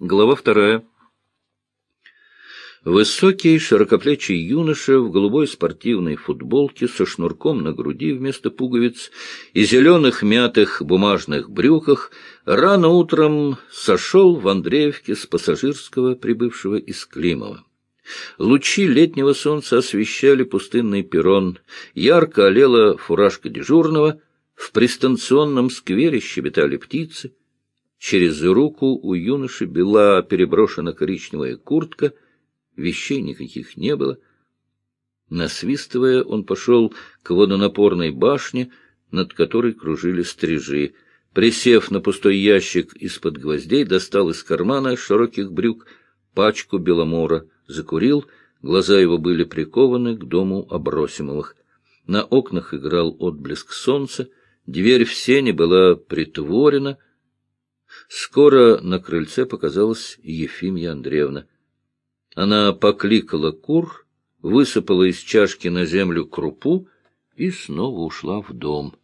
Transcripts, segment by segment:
Глава вторая. Высокий, широкоплечий юноша в голубой спортивной футболке со шнурком на груди вместо пуговиц и зеленых мятых бумажных брюках рано утром сошел в Андреевке с пассажирского, прибывшего из Климова. Лучи летнего солнца освещали пустынный перрон, ярко олела фуражка дежурного, в пристанционном сквере щебетали птицы, Через руку у юноши была переброшена коричневая куртка, вещей никаких не было. Насвистывая, он пошел к водонапорной башне, над которой кружили стрижи. Присев на пустой ящик из-под гвоздей, достал из кармана широких брюк пачку беломора, закурил, глаза его были прикованы к дому Обросимовых. На окнах играл отблеск солнца, дверь в сене была притворена — Скоро на крыльце показалась Ефимья Андреевна. Она покликала кур, высыпала из чашки на землю крупу и снова ушла в дом.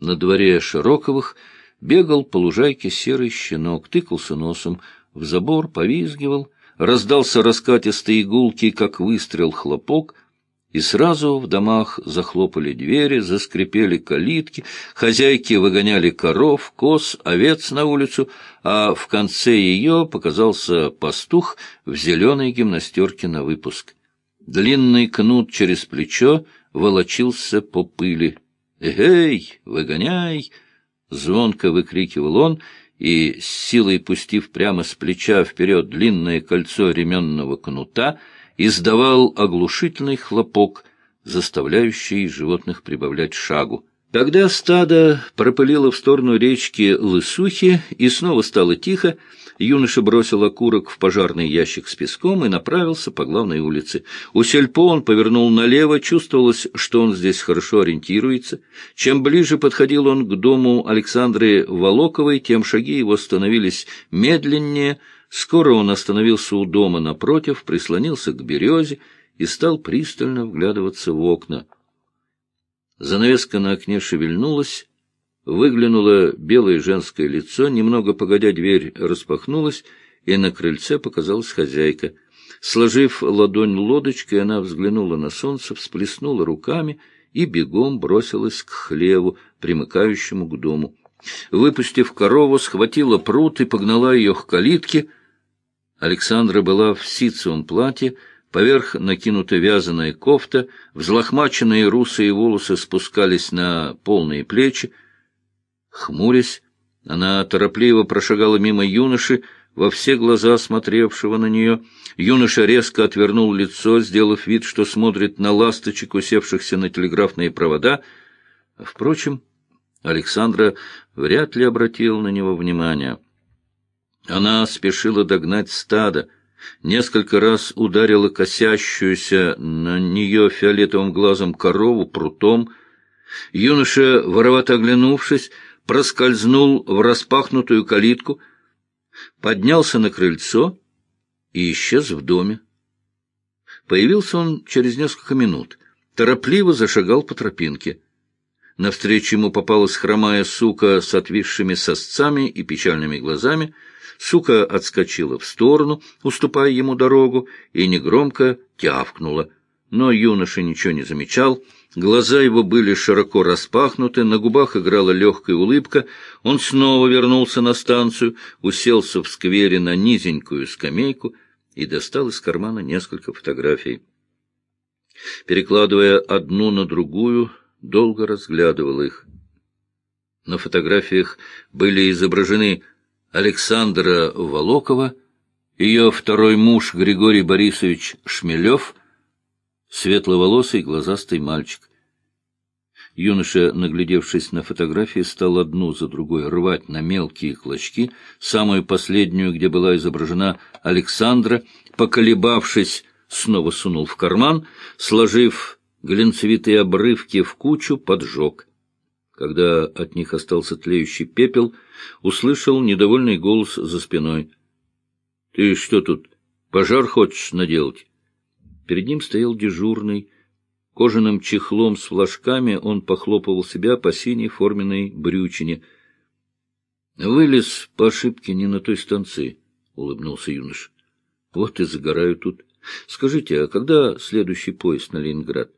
На дворе Широковых бегал по лужайке серый щенок, тыкался носом в забор, повизгивал, раздался раскатистый игулки, как выстрел хлопок — и сразу в домах захлопали двери, заскрипели калитки, хозяйки выгоняли коров, коз, овец на улицу, а в конце ее показался пастух в зеленой гимнастерке на выпуск. Длинный кнут через плечо волочился по пыли. «Эгей, выгоняй!» — звонко выкрикивал он, и, с силой пустив прямо с плеча вперед длинное кольцо ременного кнута, — издавал оглушительный хлопок, заставляющий животных прибавлять шагу. Когда стадо пропылило в сторону речки Лысухи и снова стало тихо, юноша бросил окурок в пожарный ящик с песком и направился по главной улице. У сельпо он повернул налево, чувствовалось, что он здесь хорошо ориентируется. Чем ближе подходил он к дому Александры Волоковой, тем шаги его становились медленнее — Скоро он остановился у дома напротив, прислонился к березе и стал пристально вглядываться в окна. Занавеска на окне шевельнулась, выглянуло белое женское лицо, немного погодя дверь распахнулась, и на крыльце показалась хозяйка. Сложив ладонь лодочкой, она взглянула на солнце, всплеснула руками и бегом бросилась к хлеву, примыкающему к дому. Выпустив корову, схватила пруд и погнала ее к калитке — Александра была в ситцевом платье, поверх накинута вязаная кофта, взлохмаченные русые волосы спускались на полные плечи. Хмурясь, она торопливо прошагала мимо юноши, во все глаза смотревшего на нее. Юноша резко отвернул лицо, сделав вид, что смотрит на ласточек, усевшихся на телеграфные провода. Впрочем, Александра вряд ли обратила на него внимание. Она спешила догнать стадо, несколько раз ударила косящуюся на нее фиолетовым глазом корову прутом. Юноша, воровато оглянувшись, проскользнул в распахнутую калитку, поднялся на крыльцо и исчез в доме. Появился он через несколько минут, торопливо зашагал по тропинке. Навстречу ему попалась хромая сука с отвисшими сосцами и печальными глазами — Сука отскочила в сторону, уступая ему дорогу, и негромко тявкнула. Но юноша ничего не замечал. Глаза его были широко распахнуты, на губах играла легкая улыбка. Он снова вернулся на станцию, уселся в сквере на низенькую скамейку и достал из кармана несколько фотографий. Перекладывая одну на другую, долго разглядывал их. На фотографиях были изображены Александра Волокова, ее второй муж Григорий Борисович Шмелев, светловолосый глазастый мальчик. Юноша, наглядевшись на фотографии, стал одну за другой рвать на мелкие клочки, самую последнюю, где была изображена Александра, поколебавшись, снова сунул в карман, сложив глинцевитые обрывки в кучу, поджег. Когда от них остался тлеющий пепел, услышал недовольный голос за спиной. — Ты что тут, пожар хочешь наделать? Перед ним стоял дежурный. Кожаным чехлом с флажками он похлопывал себя по синей форменной брючине. Вылез по ошибке не на той станции. улыбнулся юнош. — Вот и загораю тут. Скажите, а когда следующий поезд на Ленинград?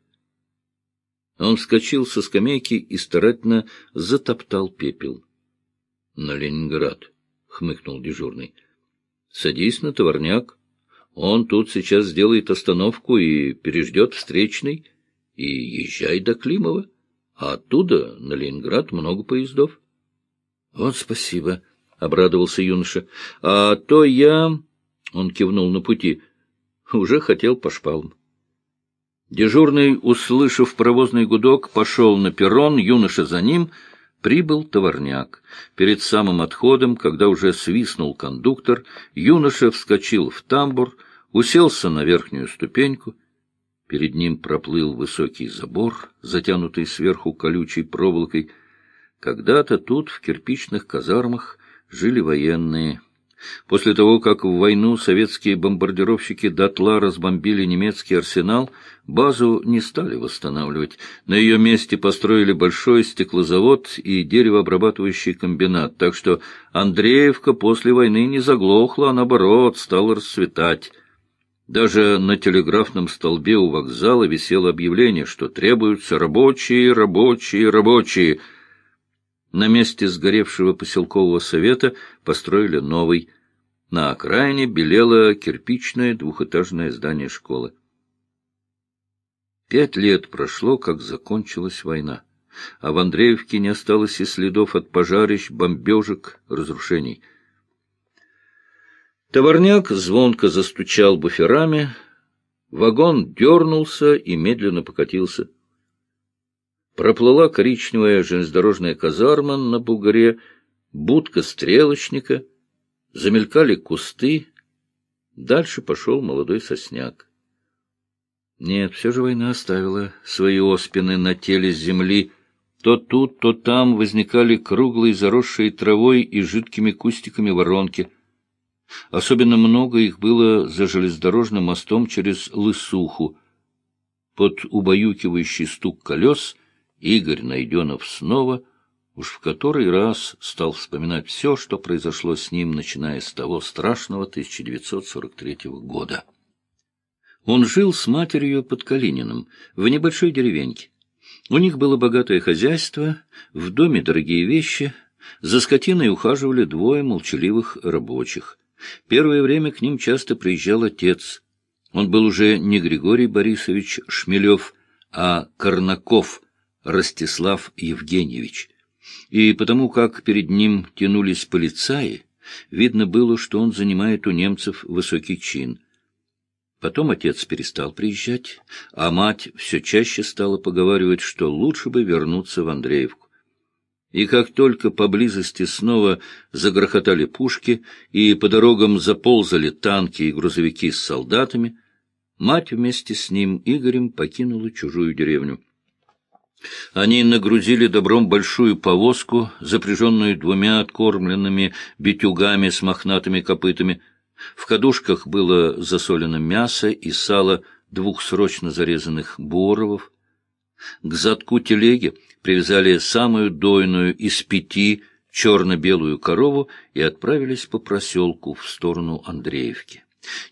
Он вскочил со скамейки и старательно затоптал пепел. — На Ленинград, — хмыкнул дежурный. — Садись на товарняк. Он тут сейчас сделает остановку и переждет встречный, и езжай до Климова, а оттуда на Ленинград много поездов. — Вот спасибо, — обрадовался юноша. — А то я... — он кивнул на пути. — Уже хотел по шпалам. Дежурный, услышав паровозный гудок, пошел на перрон, юноша за ним — Прибыл товарняк. Перед самым отходом, когда уже свистнул кондуктор, юноша вскочил в тамбур, уселся на верхнюю ступеньку. Перед ним проплыл высокий забор, затянутый сверху колючей проволокой. Когда-то тут, в кирпичных казармах, жили военные — После того, как в войну советские бомбардировщики дотла разбомбили немецкий арсенал, базу не стали восстанавливать. На ее месте построили большой стеклозавод и деревообрабатывающий комбинат, так что Андреевка после войны не заглохла, а наоборот, стала расцветать. Даже на телеграфном столбе у вокзала висело объявление, что требуются рабочие, рабочие, рабочие — на месте сгоревшего поселкового совета построили новый. На окраине белело кирпичное двухэтажное здание школы. Пять лет прошло, как закончилась война, а в Андреевке не осталось и следов от пожарищ, бомбежек, разрушений. Товарняк звонко застучал буферами, вагон дернулся и медленно покатился. Проплыла коричневая железнодорожная казарма на бугре, будка стрелочника, замелькали кусты. Дальше пошел молодой сосняк. Нет, все же война оставила свои оспины на теле земли. То тут, то там возникали круглые, заросшие травой и жидкими кустиками воронки. Особенно много их было за железнодорожным мостом через Лысуху. Под убаюкивающий стук колес Игорь Найденов снова, уж в который раз, стал вспоминать все, что произошло с ним, начиная с того страшного 1943 года. Он жил с матерью под Калининым, в небольшой деревеньке. У них было богатое хозяйство, в доме дорогие вещи, за скотиной ухаживали двое молчаливых рабочих. Первое время к ним часто приезжал отец. Он был уже не Григорий Борисович Шмелев, а Корнаков – Ростислав Евгеньевич, и потому как перед ним тянулись полицаи, видно было, что он занимает у немцев высокий чин. Потом отец перестал приезжать, а мать все чаще стала поговаривать, что лучше бы вернуться в Андреевку. И как только поблизости снова загрохотали пушки и по дорогам заползали танки и грузовики с солдатами, мать вместе с ним, Игорем, покинула чужую деревню. Они нагрузили добром большую повозку, запряженную двумя откормленными битюгами с мохнатыми копытами. В кадушках было засолено мясо и сало двух срочно зарезанных боровов. К задку телеги привязали самую дойную из пяти черно-белую корову и отправились по проселку в сторону Андреевки.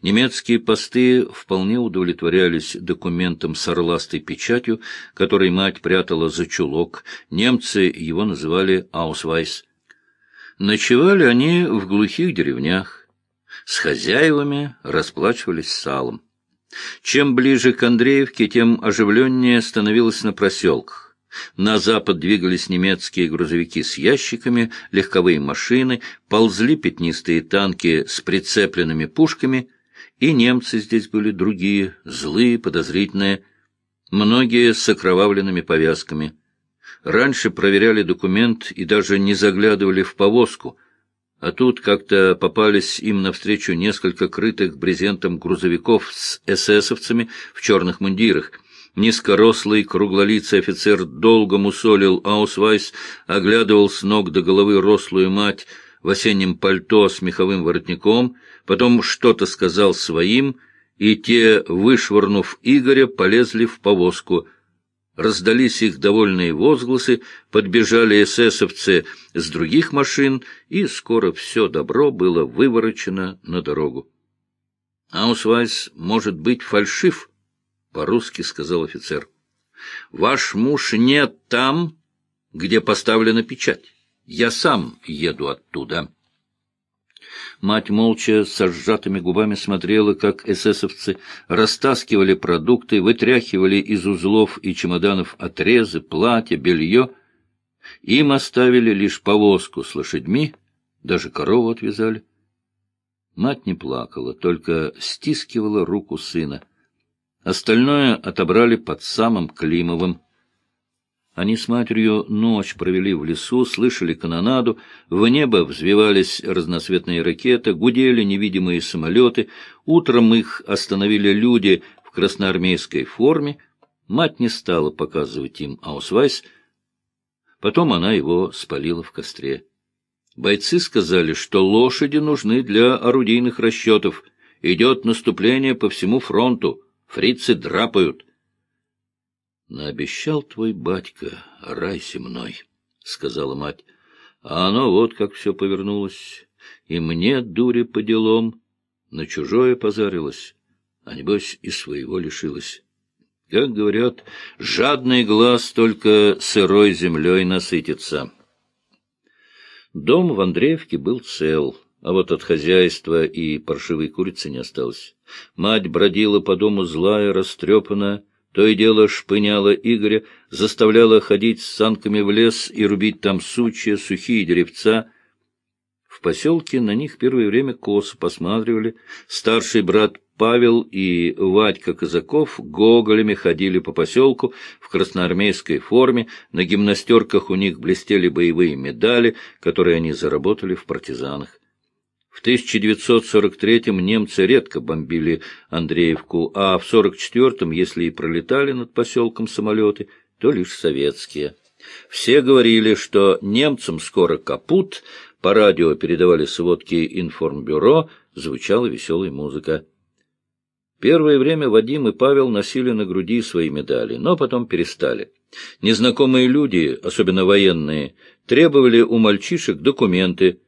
Немецкие посты вполне удовлетворялись документом с орластой печатью, который мать прятала за чулок. Немцы его называли «Аусвайс». Ночевали они в глухих деревнях. С хозяевами расплачивались салом. Чем ближе к Андреевке, тем оживленнее становилось на проселках. На запад двигались немецкие грузовики с ящиками, легковые машины, ползли пятнистые танки с прицепленными пушками, и немцы здесь были другие, злые, подозрительные, многие с окровавленными повязками. Раньше проверяли документ и даже не заглядывали в повозку, а тут как-то попались им навстречу несколько крытых брезентом грузовиков с эсэсовцами в черных мундирах — Низкорослый, круглолицый офицер долго мусолил Аусвайс, оглядывал с ног до головы рослую мать в осеннем пальто с меховым воротником, потом что-то сказал своим, и те, вышвырнув Игоря, полезли в повозку. Раздались их довольные возгласы, подбежали эсэсовцы с других машин, и скоро все добро было выворочено на дорогу. «Аусвайс может быть фальшив», — по-русски сказал офицер. «Ваш муж нет там, где поставлена печать. Я сам еду оттуда». Мать молча со сжатыми губами смотрела, как эсэсовцы растаскивали продукты, вытряхивали из узлов и чемоданов отрезы, платья, белье. Им оставили лишь повозку с лошадьми, даже корову отвязали. Мать не плакала, только стискивала руку сына. Остальное отобрали под самым Климовым. Они с матерью ночь провели в лесу, слышали канонаду, в небо взвивались разноцветные ракеты, гудели невидимые самолеты, утром их остановили люди в красноармейской форме. Мать не стала показывать им аусвайс, потом она его спалила в костре. Бойцы сказали, что лошади нужны для орудийных расчетов. Идет наступление по всему фронту, фрицы драпают. Наобещал твой батька, рай мной, — сказала мать. А оно вот как все повернулось. И мне, дуре по делам, на чужое позарилось, а небось и своего лишилась. Как говорят, жадный глаз только сырой землей насытится. Дом в Андреевке был цел, а вот от хозяйства и паршивой курицы не осталось. Мать бродила по дому злая, растрепанная, то и дело шпыняла Игоря, заставляла ходить с санками в лес и рубить там сучья, сухие деревца. В поселке на них первое время косо посматривали. Старший брат Павел и Вадька Казаков гоголями ходили по поселку в красноармейской форме, на гимнастерках у них блестели боевые медали, которые они заработали в партизанах. В 1943-м немцы редко бомбили Андреевку, а в 1944-м, если и пролетали над поселком самолеты, то лишь советские. Все говорили, что немцам скоро капут, по радио передавали сводки информбюро, звучала веселая музыка. Первое время Вадим и Павел носили на груди свои медали, но потом перестали. Незнакомые люди, особенно военные, требовали у мальчишек документы,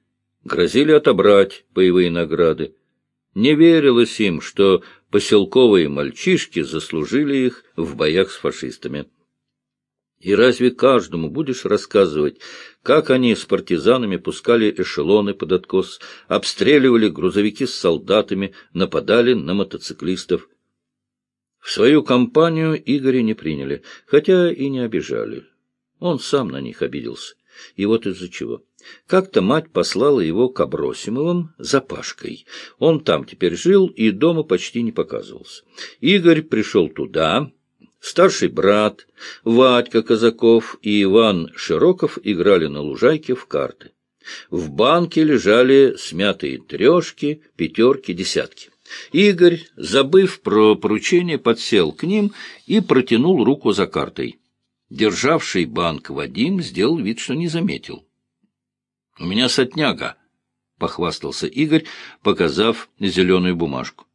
грозили отобрать боевые награды. Не верилось им, что поселковые мальчишки заслужили их в боях с фашистами. И разве каждому будешь рассказывать, как они с партизанами пускали эшелоны под откос, обстреливали грузовики с солдатами, нападали на мотоциклистов? В свою компанию Игоря не приняли, хотя и не обижали. Он сам на них обиделся. И вот из-за чего. Как-то мать послала его к Абросимовым за Пашкой. Он там теперь жил и дома почти не показывался. Игорь пришел туда. Старший брат, Вадька Казаков и Иван Широков играли на лужайке в карты. В банке лежали смятые трешки, пятерки, десятки. Игорь, забыв про поручение, подсел к ним и протянул руку за картой. Державший банк Вадим сделал вид, что не заметил. — У меня сотняга, — похвастался Игорь, показав зеленую бумажку.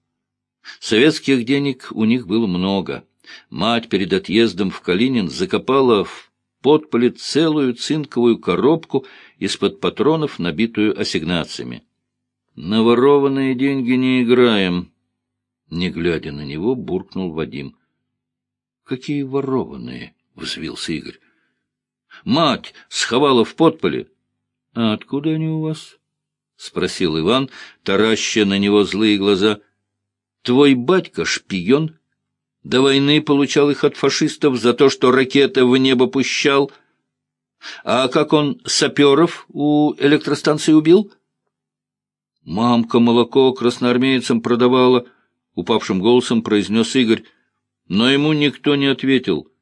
Советских денег у них было много. Мать перед отъездом в Калинин закопала в подполе целую цинковую коробку из-под патронов, набитую ассигнациями. «На ворованные деньги не играем», — не глядя на него, буркнул Вадим. «Какие ворованные?» — взвился Игорь. — Мать сховала в подполе. — А откуда они у вас? — спросил Иван, тараща на него злые глаза. — Твой батька шпион. До войны получал их от фашистов за то, что ракеты в небо пущал. А как он саперов у электростанции убил? — Мамка молоко красноармейцам продавала, — упавшим голосом произнес Игорь. Но ему никто не ответил —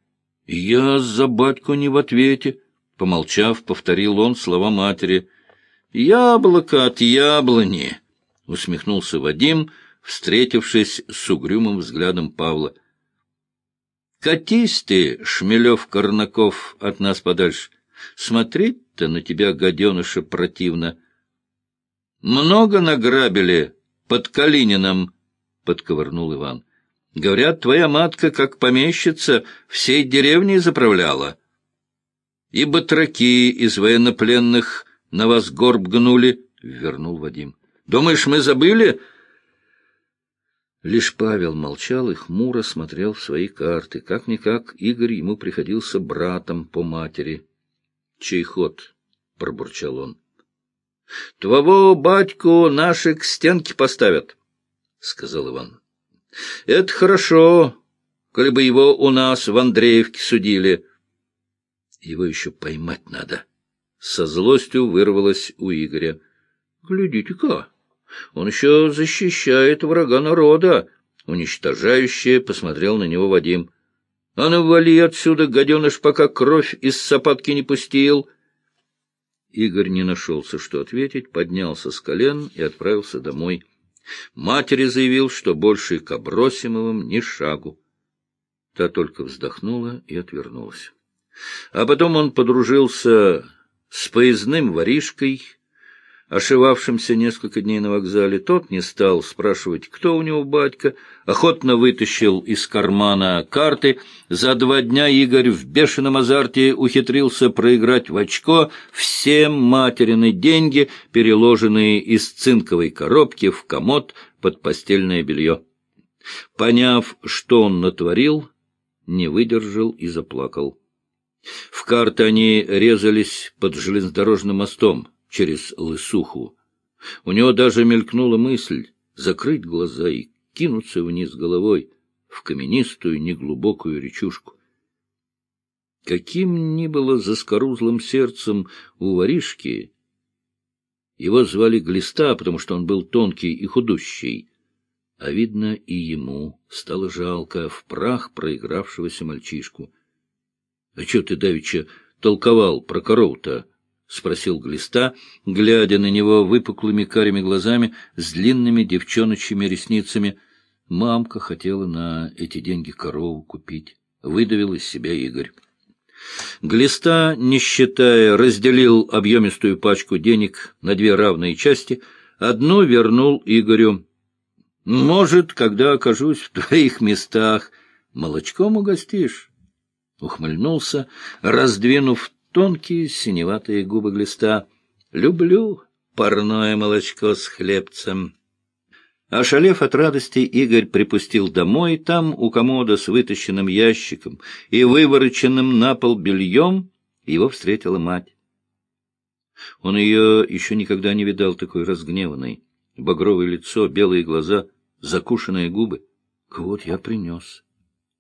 «Я за батьку не в ответе», — помолчав, повторил он слова матери. «Яблоко от яблони», — усмехнулся Вадим, встретившись с угрюмым взглядом Павла. «Катись ты, Шмелев-Корнаков, от нас подальше. Смотреть-то на тебя, гаденыша, противно. Много награбили под Калинином», — подковырнул Иван. Говорят, твоя матка, как помещица, всей деревней заправляла. И батраки из военнопленных на вас горб гнули, — вернул Вадим. Думаешь, мы забыли? Лишь Павел молчал и хмуро смотрел в свои карты. Как-никак Игорь ему приходился братом по матери. — Чей ход? — пробурчал он. — Твоего батьку наши к стенке поставят, — сказал Иван. — Это хорошо, коли бы его у нас в Андреевке судили. Его еще поймать надо. Со злостью вырвалось у Игоря. — Глядите-ка, он еще защищает врага народа. Уничтожающе посмотрел на него Вадим. — А ну, вали отсюда, гаденыш, пока кровь из сапатки не пустил. Игорь не нашелся, что ответить, поднялся с колен и отправился домой. Матери заявил, что больше к Абросимовым ни шагу. Та только вздохнула и отвернулась. А потом он подружился с поездным воришкой, ошивавшимся несколько дней на вокзале. Тот не стал спрашивать, кто у него батька, охотно вытащил из кармана карты. За два дня Игорь в бешеном азарте ухитрился проиграть в очко все материны деньги, переложенные из цинковой коробки в комод под постельное белье. Поняв, что он натворил, не выдержал и заплакал. В карты они резались под железнодорожным мостом через лысуху. У него даже мелькнула мысль закрыть глаза и кинуться вниз головой в каменистую неглубокую речушку. Каким ни было заскорузлым сердцем у воришки, его звали Глиста, потому что он был тонкий и худущий, а, видно, и ему стало жалко в прах проигравшегося мальчишку. — А что ты, давеча, толковал про корову-то? — спросил Глиста, глядя на него выпуклыми карими глазами с длинными девчоночьими ресницами. Мамка хотела на эти деньги корову купить. Выдавил из себя Игорь. Глиста, не считая, разделил объемистую пачку денег на две равные части. Одну вернул Игорю. — Может, когда окажусь в твоих местах, молочком угостишь? Ухмыльнулся, раздвинув тонкие синеватые губы глиста. «Люблю парное молочко с хлебцем». Ошалев от радости, Игорь припустил домой, там, у комода с вытащенным ящиком и вывороченным на пол бельем, его встретила мать. Он ее еще никогда не видал такой разгневанной. Багровое лицо, белые глаза, закушенные губы. Вот я принес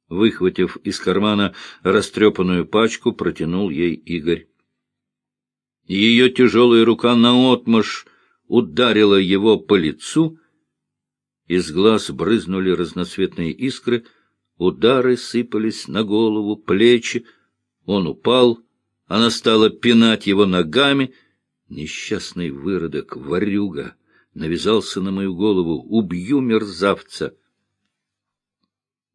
выхватив из кармана растрепанную пачку, протянул ей Игорь. Ее тяжелая рука наотмашь ударила его по лицу, из глаз брызнули разноцветные искры, удары сыпались на голову, плечи. Он упал, она стала пинать его ногами. Несчастный выродок, ворюга, навязался на мою голову. Убью мерзавца!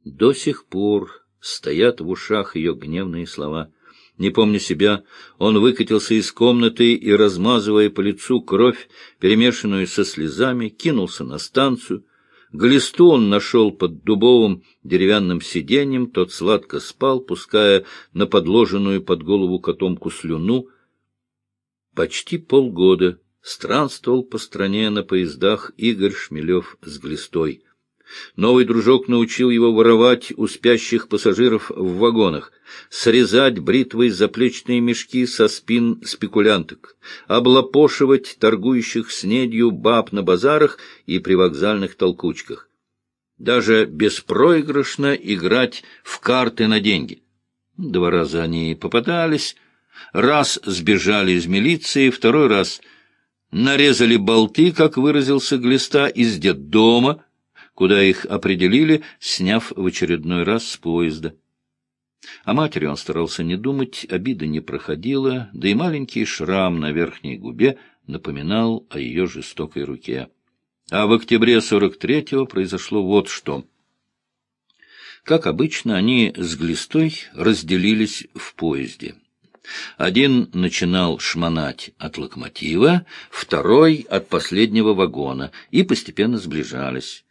До сих пор стоят в ушах ее гневные слова. Не помня себя, он выкатился из комнаты и, размазывая по лицу кровь, перемешанную со слезами, кинулся на станцию. Глисту он нашел под дубовым деревянным сиденьем, тот сладко спал, пуская на подложенную под голову котомку слюну. Почти полгода странствовал по стране на поездах Игорь Шмелев с Глистой. Новый дружок научил его воровать у спящих пассажиров в вагонах, срезать бритвой заплечные мешки со спин спекулянток, облапошивать торгующих снедью баб на базарах и привокзальных толкучках. Даже беспроигрышно играть в карты на деньги. Два раза они попадались, раз сбежали из милиции, второй раз нарезали болты, как выразился Глиста, из детдома, куда их определили, сняв в очередной раз с поезда. О матери он старался не думать, обида не проходила, да и маленький шрам на верхней губе напоминал о ее жестокой руке. А в октябре 43-го произошло вот что. Как обычно, они с Глистой разделились в поезде. Один начинал шмонать от локомотива, второй — от последнего вагона, и постепенно сближались.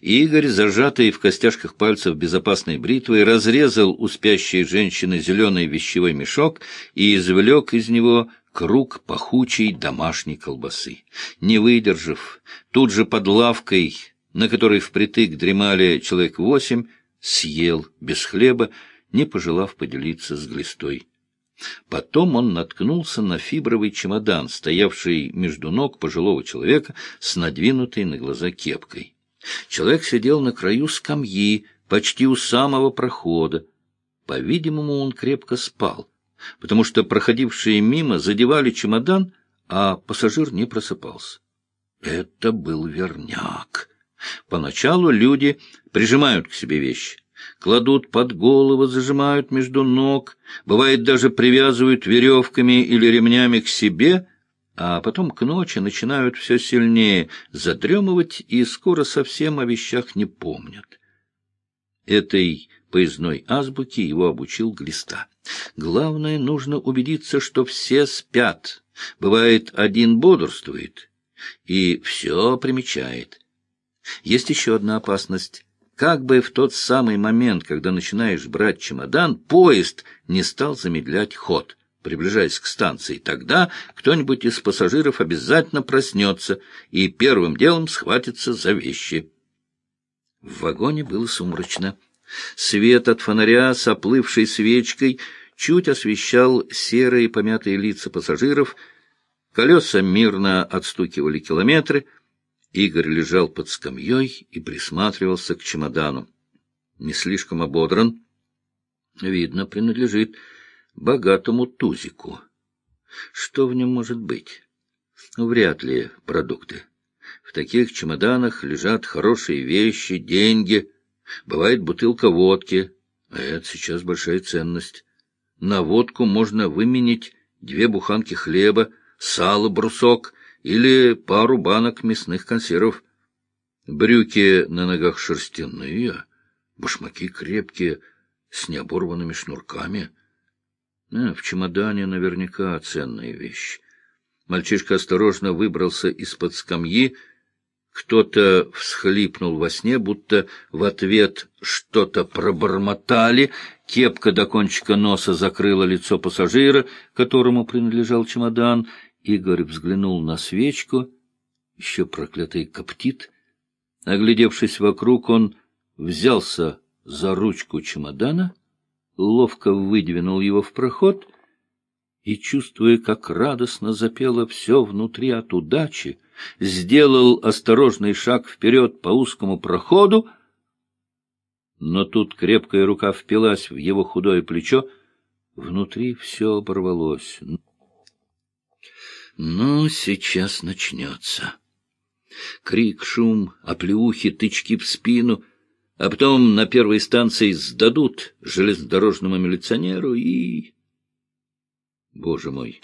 Игорь, зажатый в костяшках пальцев безопасной бритвой, разрезал у спящей женщины зеленый вещевой мешок и извлек из него круг пахучей домашней колбасы. Не выдержав, тут же под лавкой, на которой впритык дремали человек восемь, съел без хлеба, не пожелав поделиться с глистой. Потом он наткнулся на фибровый чемодан, стоявший между ног пожилого человека с надвинутой на глаза кепкой. Человек сидел на краю скамьи, почти у самого прохода. По-видимому, он крепко спал, потому что проходившие мимо задевали чемодан, а пассажир не просыпался. Это был верняк. Поначалу люди прижимают к себе вещи кладут под голову, зажимают между ног, бывает даже привязывают веревками или ремнями к себе, а потом к ночи начинают все сильнее задремывать и скоро совсем о вещах не помнят. Этой поездной азбуке его обучил Глиста. Главное, нужно убедиться, что все спят. Бывает, один бодрствует и все примечает. Есть еще одна опасность как бы в тот самый момент, когда начинаешь брать чемодан, поезд не стал замедлять ход, приближаясь к станции. Тогда кто-нибудь из пассажиров обязательно проснется и первым делом схватится за вещи. В вагоне было сумрачно. Свет от фонаря с оплывшей свечкой чуть освещал серые помятые лица пассажиров, колеса мирно отстукивали километры — Игорь лежал под скамьей и присматривался к чемодану. Не слишком ободран. Видно, принадлежит богатому тузику. Что в нем может быть? Вряд ли продукты. В таких чемоданах лежат хорошие вещи, деньги. Бывает бутылка водки. А это сейчас большая ценность. На водку можно выменить две буханки хлеба, сало, брусок — или пару банок мясных консервов. Брюки на ногах шерстяные, башмаки крепкие, с необорванными шнурками. А, в чемодане наверняка ценная вещь. Мальчишка осторожно выбрался из-под скамьи. Кто-то всхлипнул во сне, будто в ответ что-то пробормотали. Кепка до кончика носа закрыла лицо пассажира, которому принадлежал чемодан, Игорь взглянул на свечку, еще проклятый коптит. Оглядевшись вокруг, он взялся за ручку чемодана, ловко выдвинул его в проход и, чувствуя, как радостно запело все внутри от удачи, сделал осторожный шаг вперед по узкому проходу, но тут крепкая рука впилась в его худое плечо, внутри все оборвалось. Ну, сейчас начнется. Крик, шум, оплеухи, тычки в спину, а потом на первой станции сдадут железнодорожному милиционеру и... Боже мой!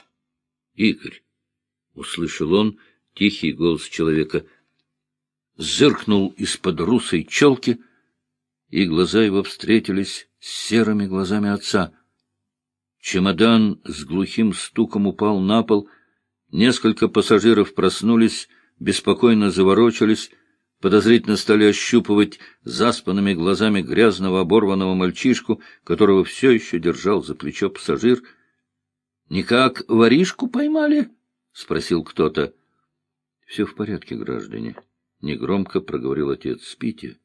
Игорь! — услышал он тихий голос человека. Зыркнул из-под русой челки, и глаза его встретились с серыми глазами отца. Чемодан с глухим стуком упал на пол — Несколько пассажиров проснулись, беспокойно заворочились, подозрительно стали ощупывать заспанными глазами грязного оборванного мальчишку, которого все еще держал за плечо пассажир. — Никак воришку поймали? — спросил кто-то. — Все в порядке, граждане. Негромко проговорил отец. — Спите.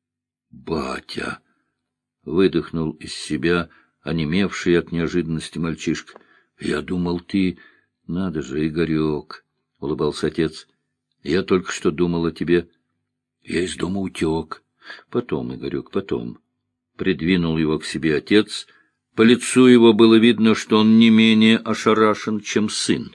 — Батя! — выдохнул из себя онемевший от неожиданности мальчишка. — Я думал, ты... — Надо же, Игорек, — улыбался отец, — я только что думал о тебе. Я из дома утек. Потом, Игорек, потом. Придвинул его к себе отец. По лицу его было видно, что он не менее ошарашен, чем сын.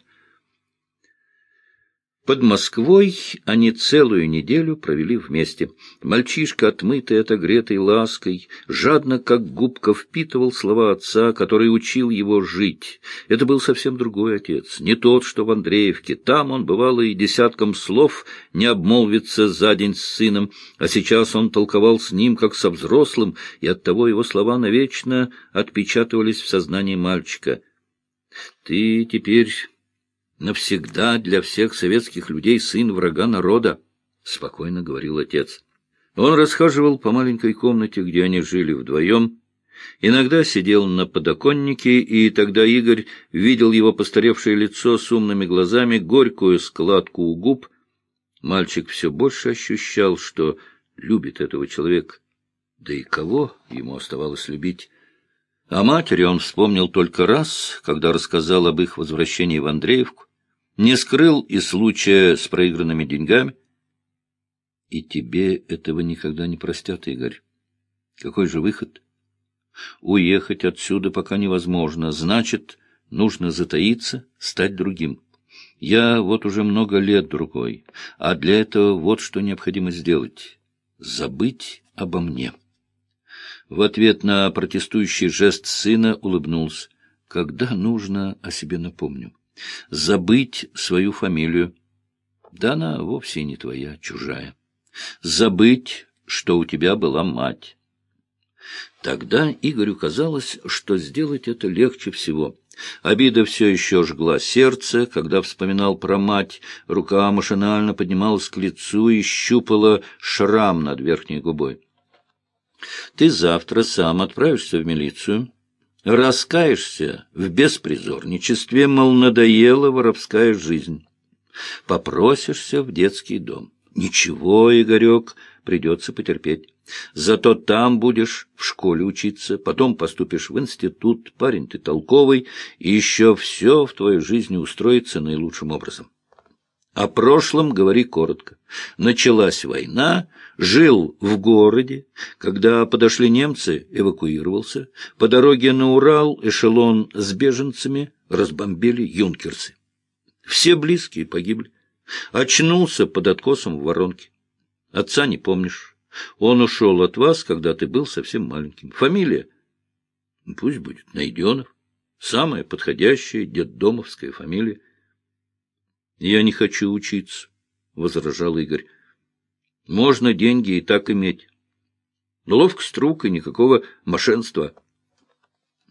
Под Москвой они целую неделю провели вместе. Мальчишка, отмытый, отогретый лаской, жадно, как губка, впитывал слова отца, который учил его жить. Это был совсем другой отец, не тот, что в Андреевке. Там он, бывало, и десятком слов не обмолвится за день с сыном, а сейчас он толковал с ним, как со взрослым, и оттого его слова навечно отпечатывались в сознании мальчика. Ты теперь навсегда для всех советских людей сын врага народа, — спокойно говорил отец. Он расхаживал по маленькой комнате, где они жили вдвоем, Иногда сидел на подоконнике, и тогда Игорь видел его постаревшее лицо с умными глазами, горькую складку у губ. Мальчик все больше ощущал, что любит этого человека. Да и кого ему оставалось любить? О матери он вспомнил только раз, когда рассказал об их возвращении в Андреевку, не скрыл и случая с проигранными деньгами. И тебе этого никогда не простят, Игорь. Какой же выход? Уехать отсюда пока невозможно, значит, нужно затаиться, стать другим. Я вот уже много лет другой, а для этого вот что необходимо сделать — забыть обо мне. В ответ на протестующий жест сына улыбнулся. Когда нужно, о себе напомню. Забыть свою фамилию. Да она вовсе не твоя, чужая. Забыть, что у тебя была мать. Тогда Игорю казалось, что сделать это легче всего. Обида все еще жгла сердце, когда вспоминал про мать, рука машинально поднималась к лицу и щупала шрам над верхней губой. Ты завтра сам отправишься в милицию, раскаешься в беспризорничестве, мол, надоела воровская жизнь. Попросишься в детский дом. Ничего, Игорек, придется потерпеть. Зато там будешь в школе учиться, потом поступишь в институт, парень ты толковый, и еще все в твоей жизни устроится наилучшим образом. О прошлом говори коротко. Началась война, жил в городе. Когда подошли немцы, эвакуировался. По дороге на Урал эшелон с беженцами разбомбили юнкерсы. Все близкие погибли. Очнулся под откосом в воронке. Отца не помнишь. Он ушел от вас, когда ты был совсем маленьким. Фамилия? Пусть будет Найденов. Самая подходящая детдомовская фамилия. Я не хочу учиться, — возражал Игорь. Можно деньги и так иметь. Ловкость рук и никакого мошенства.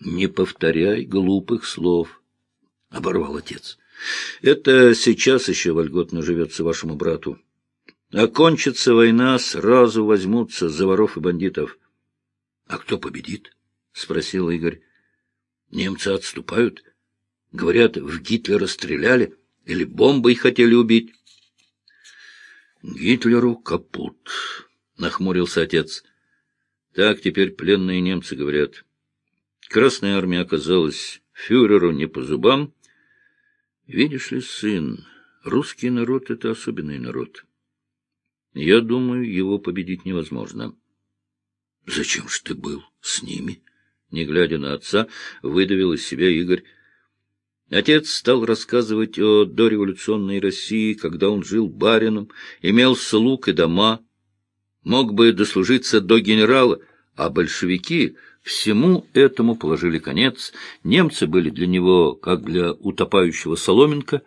Не повторяй глупых слов, — оборвал отец. Это сейчас еще вольготно живется вашему брату. Окончится война, сразу возьмутся за воров и бандитов. — А кто победит? — спросил Игорь. — Немцы отступают. Говорят, в Гитлера стреляли. — или бомбой хотели убить? Гитлеру капут, — нахмурился отец. Так теперь пленные немцы говорят. Красная армия оказалась фюреру не по зубам. Видишь ли, сын, русский народ — это особенный народ. Я думаю, его победить невозможно. — Зачем ж ты был с ними? Не глядя на отца, выдавил из себя Игорь. Отец стал рассказывать о дореволюционной России, когда он жил барином, имел слуг и дома, мог бы дослужиться до генерала, а большевики всему этому положили конец. Немцы были для него, как для утопающего соломинка —